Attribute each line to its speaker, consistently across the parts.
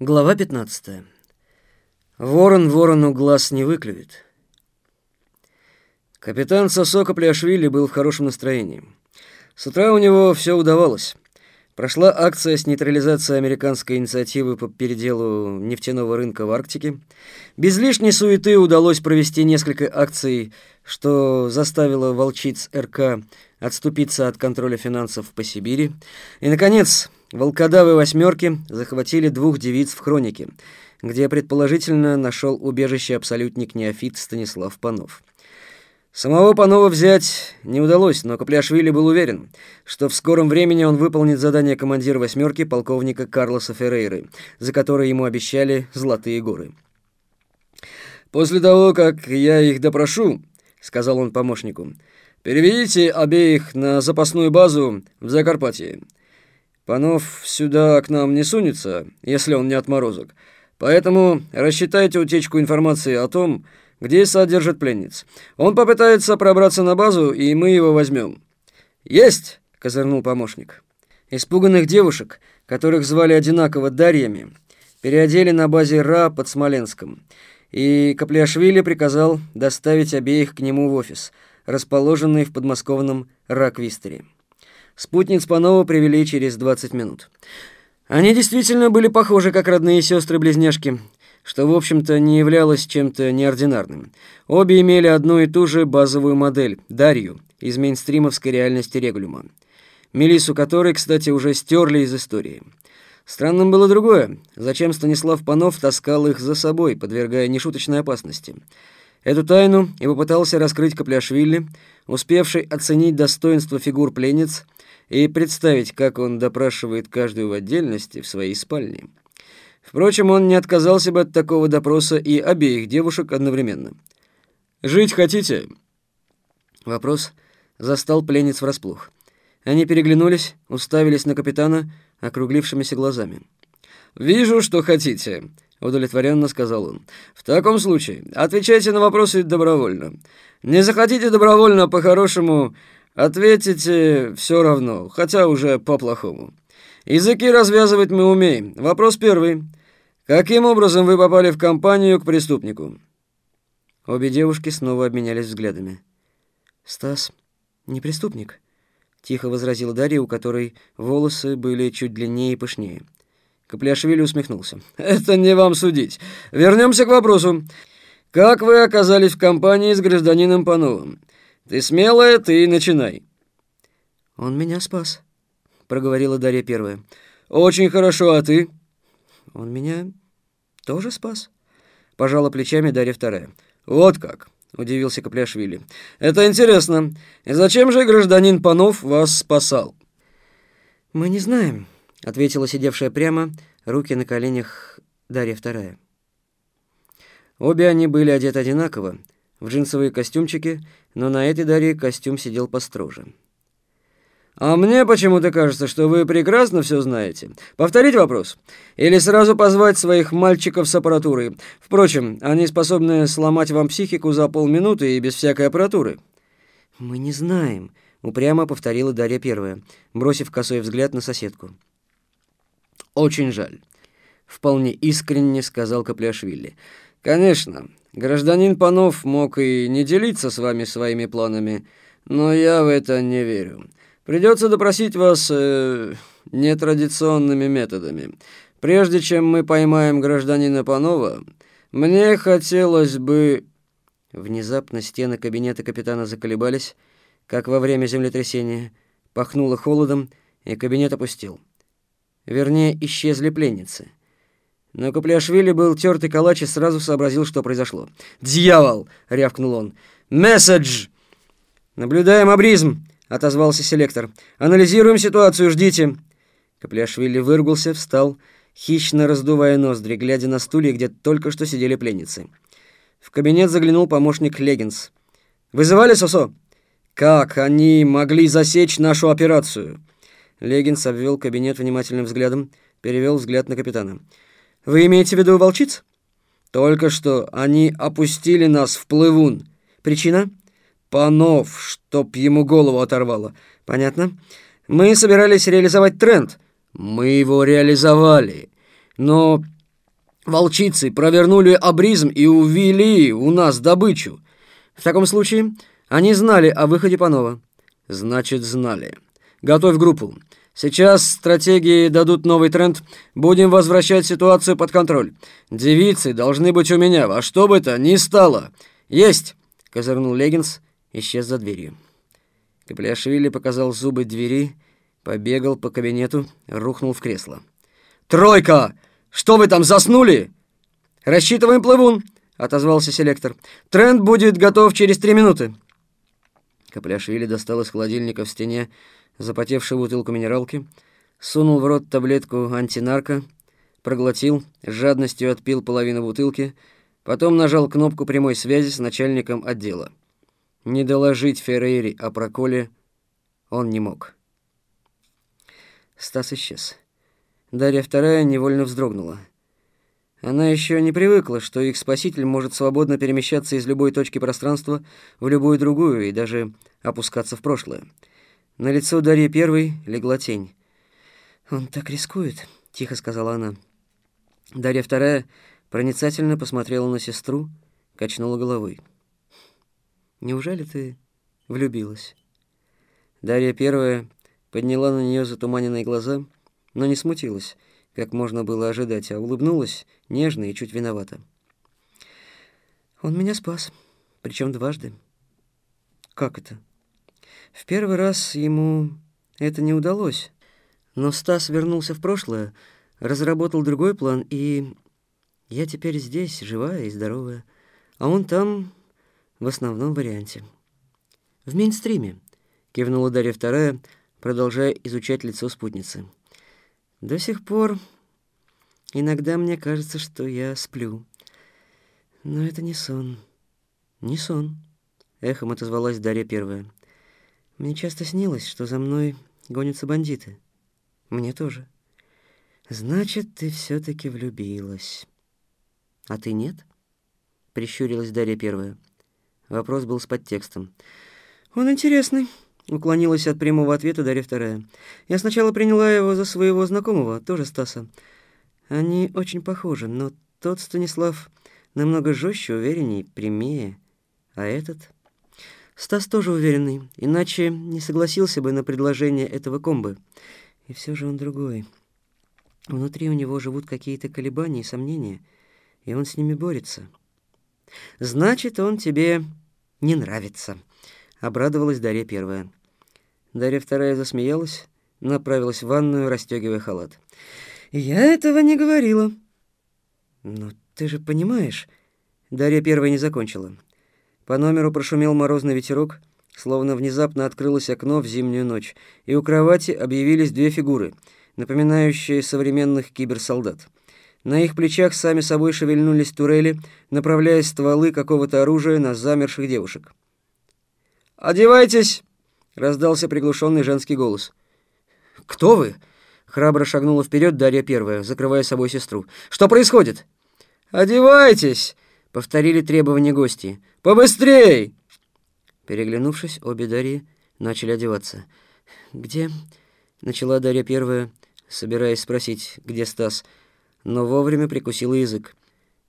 Speaker 1: Глава 15. Ворон ворону глаз не выклюет. Капитан Сосока Пляшвили был в хорошем настроении. С утра у него все удавалось. Прошла акция с нейтрализацией американской инициативы по переделу нефтяного рынка в Арктике. Без лишней суеты удалось провести несколько акций, что заставило волчиц РК отступиться от контроля финансов по Сибири. И, наконец, Волкодавы «восьмерки» захватили двух девиц в хронике, где предположительно нашел убежище абсолютник неофит Станислав Панов. Самого Панова взять не удалось, но Капляшвили был уверен, что в скором времени он выполнит задание командира «восьмерки» полковника Карлоса Феррейры, за которое ему обещали «золотые горы». «После того, как я их допрошу», — сказал он помощнику, — «переведите обеих на запасную базу в Закарпатье». Панов сюда к нам не сунется, если он не отморозок. Поэтому рассчитайте утечку информации о том, где содержит пленниц. Он попытается пробраться на базу, и мы его возьмем. Есть, козырнул помощник. Испуганных девушек, которых звали одинаково Дарьями, переодели на базе РА под Смоленском, и Капляшвили приказал доставить обеих к нему в офис, расположенный в подмосковном Раквистере. Спутниц Панова привели через 20 минут. Они действительно были похожи, как родные сестры-близняшки, что, в общем-то, не являлось чем-то неординарным. Обе имели одну и ту же базовую модель — Дарью, из мейнстримовской реальности Регулюма. Мелису которой, кстати, уже стерли из истории. Странным было другое. Зачем Станислав Панов таскал их за собой, подвергая нешуточной опасности? Эту тайну и попытался раскрыть Капляшвили, успевший оценить достоинство фигур пленниц и представить, как он допрашивает каждую в отдельности в своей спальне. Впрочем, он не отказался бы от такого допроса и обеих девушек одновременно. «Жить хотите?» Вопрос застал пленниц врасплох. Они переглянулись, уставились на капитана округлившимися глазами. «Вижу, что хотите», — удовлетворенно сказал он. «В таком случае отвечайте на вопросы добровольно. Не захотите добровольно, по-хорошему, ответите все равно, хотя уже по-плохому. Языки развязывать мы умеем. Вопрос первый. Каким образом вы попали в компанию к преступнику?» Обе девушки снова обменялись взглядами. «Стас не преступник», — тихо возразила Дарья, у которой волосы были чуть длиннее и пышнее. Капляшвили усмехнулся. «Это не вам судить. Вернемся к вопросу. Как вы оказались в компании с гражданином Пановым? Ты смелая, ты начинай». «Он меня спас», — проговорила Дарья первая. «Очень хорошо, а ты?» «Он меня тоже спас», — пожала плечами Дарья вторая. «Вот как», — удивился Капляшвили. «Это интересно. И зачем же гражданин Панов вас спасал?» «Мы не знаем», — ответила сидевшая прямо, руки на коленях Дарья Вторая. Обе они были одеты одинаково, в джинсовые костюмчики, но на этой Дарье костюм сидел построже. «А мне почему-то кажется, что вы прекрасно все знаете. Повторить вопрос? Или сразу позвать своих мальчиков с аппаратурой? Впрочем, они способны сломать вам психику за полминуты и без всякой аппаратуры». «Мы не знаем», — упрямо повторила Дарья Первая, бросив косой взгляд на соседку. «Очень жаль», — вполне искренне сказал Капляшвили. «Конечно, гражданин Панов мог и не делиться с вами своими планами, но я в это не верю. Придется допросить вас э, нетрадиционными методами. Прежде чем мы поймаем гражданина Панова, мне хотелось бы...» Внезапно стены кабинета капитана заколебались, как во время землетрясения, пахнуло холодом, и кабинет опустил. Вернее, исчезли пленницы. Но Капляшвили был тертый калач и сразу сообразил, что произошло. «Дьявол!» — рявкнул он. «Месседж!» «Наблюдаем абризм!» — отозвался селектор. «Анализируем ситуацию, ждите!» Капляшвили выругался, встал, хищно раздувая ноздри, глядя на стулья, где только что сидели пленницы. В кабинет заглянул помощник Легинс. «Вызывали Сосо?» «Как они могли засечь нашу операцию?» Легинс обвел кабинет внимательным взглядом, перевел взгляд на капитана. «Вы имеете в виду волчиц?» «Только что они опустили нас в плывун. Причина?» «Панов, чтоб ему голову оторвало». «Понятно. Мы собирались реализовать тренд». «Мы его реализовали. Но Волчицы провернули абризм и увели у нас добычу. В таком случае они знали о выходе Панова. Значит, знали. Готовь группу. Сейчас стратегии дадут новый тренд. Будем возвращать ситуацию под контроль. Девицы должны быть у меня, во что бы то ни стало. Есть!» Козырнул Легинс, исчез за дверью. Капляшвили показал зубы двери, побегал по кабинету, рухнул в кресло. «Тройка! Что вы там, заснули?» «Рассчитываем плывун», — отозвался селектор. «Тренд будет готов через три минуты». Капляшвили достал из холодильника в стене запотевшую бутылку минералки, сунул в рот таблетку антинарко, проглотил, с жадностью отпил половину бутылки, потом нажал кнопку прямой связи с начальником отдела. Не доложить Феррейри о проколе он не мог. Стас исчез. Дарья вторая невольно вздрогнула. Она еще не привыкла, что их спаситель может свободно перемещаться из любой точки пространства в любую другую и даже опускаться в прошлое. На лицо Дарьи Первой легла тень. «Он так рискует», — тихо сказала она. Дарья Вторая проницательно посмотрела на сестру, качнула головой. «Неужели ты влюбилась?» Дарья Первая подняла на нее затуманенные глаза, но не смутилась, как можно было ожидать, а улыбнулась нежно и чуть виновата. «Он меня спас, причем дважды». «Как это?» В первый раз ему это не удалось, но Стас вернулся в прошлое, разработал другой план, и я теперь здесь, живая и здоровая, а он там в основном варианте. В мейнстриме, кивнула Дарья Вторая, продолжая изучать лицо спутницы. До сих пор иногда мне кажется, что я сплю. Но это не сон. Не сон, эхом отозвалась Дарья Первая. Мне часто снилось, что за мной гонятся бандиты. Мне тоже. Значит, ты все таки влюбилась. А ты нет? Прищурилась Дарья первая. Вопрос был с подтекстом. Он интересный. Уклонилась от прямого ответа Дарья вторая. Я сначала приняла его за своего знакомого, тоже Стаса. Они очень похожи, но тот Станислав намного жестче, увереннее, прямее, а этот Стас тоже уверенный, иначе не согласился бы на предложение этого комбы. И все же он другой. Внутри у него живут какие-то колебания и сомнения, и он с ними борется. Значит, он тебе не нравится, обрадовалась Дарья первая. Дарья вторая засмеялась, направилась в ванную, расстегивая халат. Я этого не говорила. Но ты же понимаешь, Дарья первая не закончила. По номеру прошумел морозный ветерок, словно внезапно открылось окно в зимнюю ночь, и у кровати объявились две фигуры, напоминающие современных киберсолдат. На их плечах сами собой шевельнулись турели, направляя стволы какого-то оружия на замерших девушек. «Одевайтесь!» — раздался приглушенный женский голос. «Кто вы?» — храбро шагнула вперед Дарья Первая, закрывая собой сестру. «Что происходит?» «Одевайтесь!» — повторили требования гости. Побыстрей!» Переглянувшись, обе Дарьи начали одеваться. «Где?» — начала Дарья первая, собираясь спросить, где Стас, но вовремя прикусила язык.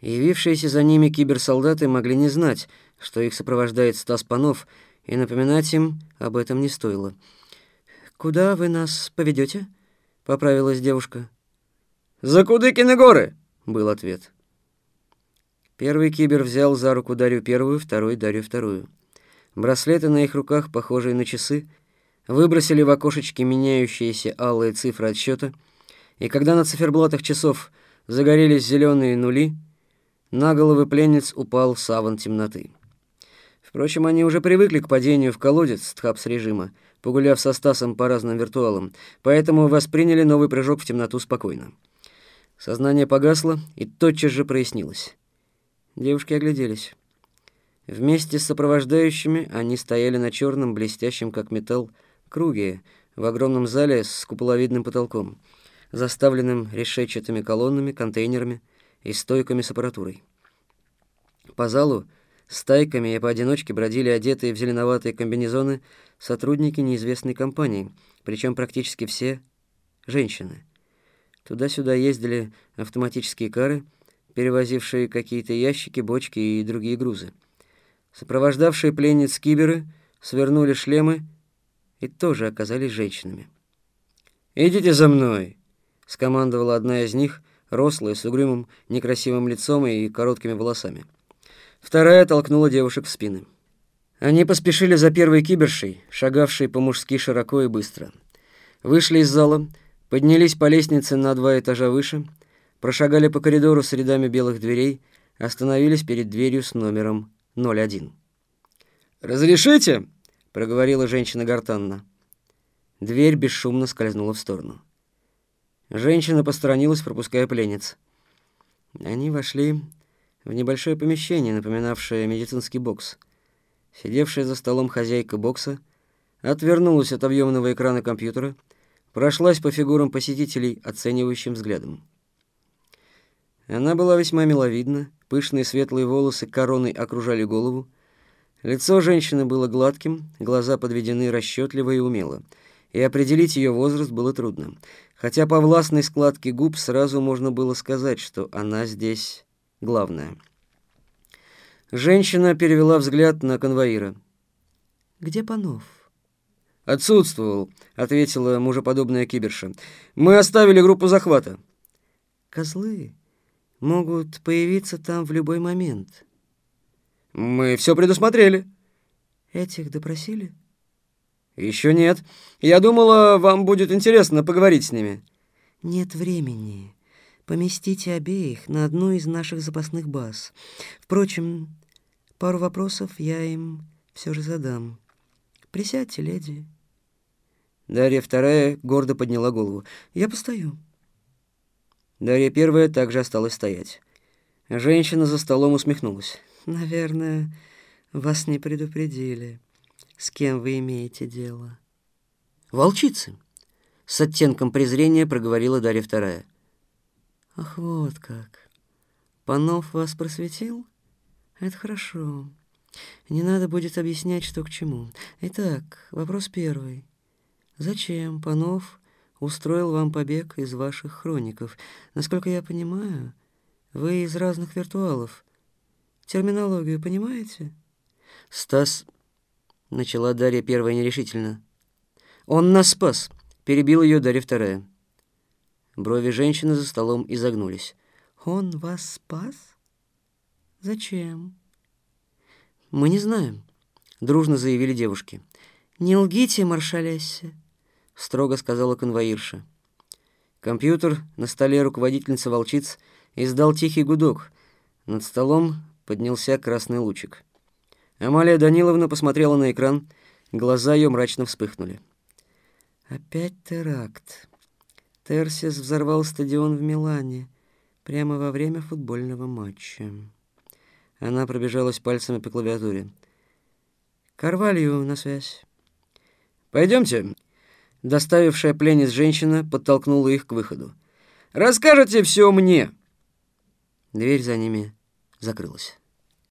Speaker 1: Явившиеся за ними киберсолдаты могли не знать, что их сопровождает Стас Панов, и напоминать им об этом не стоило. «Куда вы нас поведете?» — поправилась девушка. «За Кудыкины горы!» — был ответ. Первый кибер взял за руку Дарью первую, второй — Дарью вторую. Браслеты на их руках, похожие на часы, выбросили в окошечки меняющиеся алые цифры отсчета, и когда на циферблатах часов загорелись зеленые нули, на головы пленниц упал саван темноты. Впрочем, они уже привыкли к падению в колодец Тхапс-режима, погуляв со Стасом по разным виртуалам, поэтому восприняли новый прыжок в темноту спокойно. Сознание погасло и тотчас же прояснилось. Девушки огляделись. Вместе с сопровождающими они стояли на черном, блестящем как металл, круге в огромном зале с куполовидным потолком, заставленным решетчатыми колоннами, контейнерами и стойками с аппаратурой. По залу стайками и поодиночке бродили одетые в зеленоватые комбинезоны сотрудники неизвестной компании, причем практически все женщины. Туда-сюда ездили автоматические кары — перевозившие какие-то ящики, бочки и другие грузы. Сопровождавшие пленниц киберы свернули шлемы и тоже оказались женщинами. «Идите за мной!» — скомандовала одна из них, рослая, с угрюмым, некрасивым лицом и короткими волосами. Вторая толкнула девушек в спины. Они поспешили за первой кибершей, шагавшей по-мужски широко и быстро. Вышли из зала, поднялись по лестнице на два этажа выше, прошагали по коридору с рядами белых дверей, остановились перед дверью с номером 01. «Разрешите?» — проговорила женщина гортанно. Дверь бесшумно скользнула в сторону. Женщина посторонилась, пропуская пленниц. Они вошли в небольшое помещение, напоминавшее медицинский бокс. Сидевшая за столом хозяйка бокса отвернулась от объемного экрана компьютера, прошлась по фигурам посетителей оценивающим взглядом. Она была весьма миловидна, пышные светлые волосы короной окружали голову, лицо женщины было гладким, глаза подведены расчетливо и умело, и определить ее возраст было трудно, хотя по властной складке губ сразу можно было сказать, что она здесь главное. Женщина перевела взгляд на конвоира. «Где Панов?» «Отсутствовал», — ответила мужеподобная киберша. «Мы оставили группу захвата». «Козлы могут появиться там в любой момент». «Мы все предусмотрели». «Этих допросили?» «Еще нет. Я думала, вам будет интересно поговорить с ними». «Нет времени. Поместите обеих на одну из наших запасных баз. Впрочем, пару вопросов я им все же задам. Присядьте, леди». Дарья вторая гордо подняла голову. «Я постою». Дарья первая также осталась стоять. Женщина за столом усмехнулась. «Наверное, вас не предупредили, с кем вы имеете дело». «Волчицы!» — с оттенком презрения проговорила Дарья вторая. Ах, вот как. Панов вас просветил? Это хорошо. Не надо будет объяснять, что к чему. Итак, вопрос первый. Зачем Панов устроил вам побег из ваших хроников? Насколько я понимаю, вы из разных виртуалов. Терминологию понимаете? Стас, начала Дарья первая нерешительно. Он нас спас, перебил ее Дарья вторая. Брови женщины за столом изогнулись. «Он вас спас? Зачем?» «Мы не знаем», — дружно заявили девушки. «Не лгите, маршалессе», — строго сказала конвоирша. Компьютер на столе руководительницы волчиц издал тихий гудок. Над столом поднялся красный лучик. Амалия Даниловна посмотрела на экран, глаза ее мрачно вспыхнули. «Опять теракт», Терсис взорвал стадион в Милане прямо во время футбольного матча. Она пробежалась пальцами по клавиатуре. «Карвалью на связь». «Пойдемте». Доставившая пленниц женщина подтолкнула их к выходу. «Расскажете все мне!» Дверь за ними закрылась.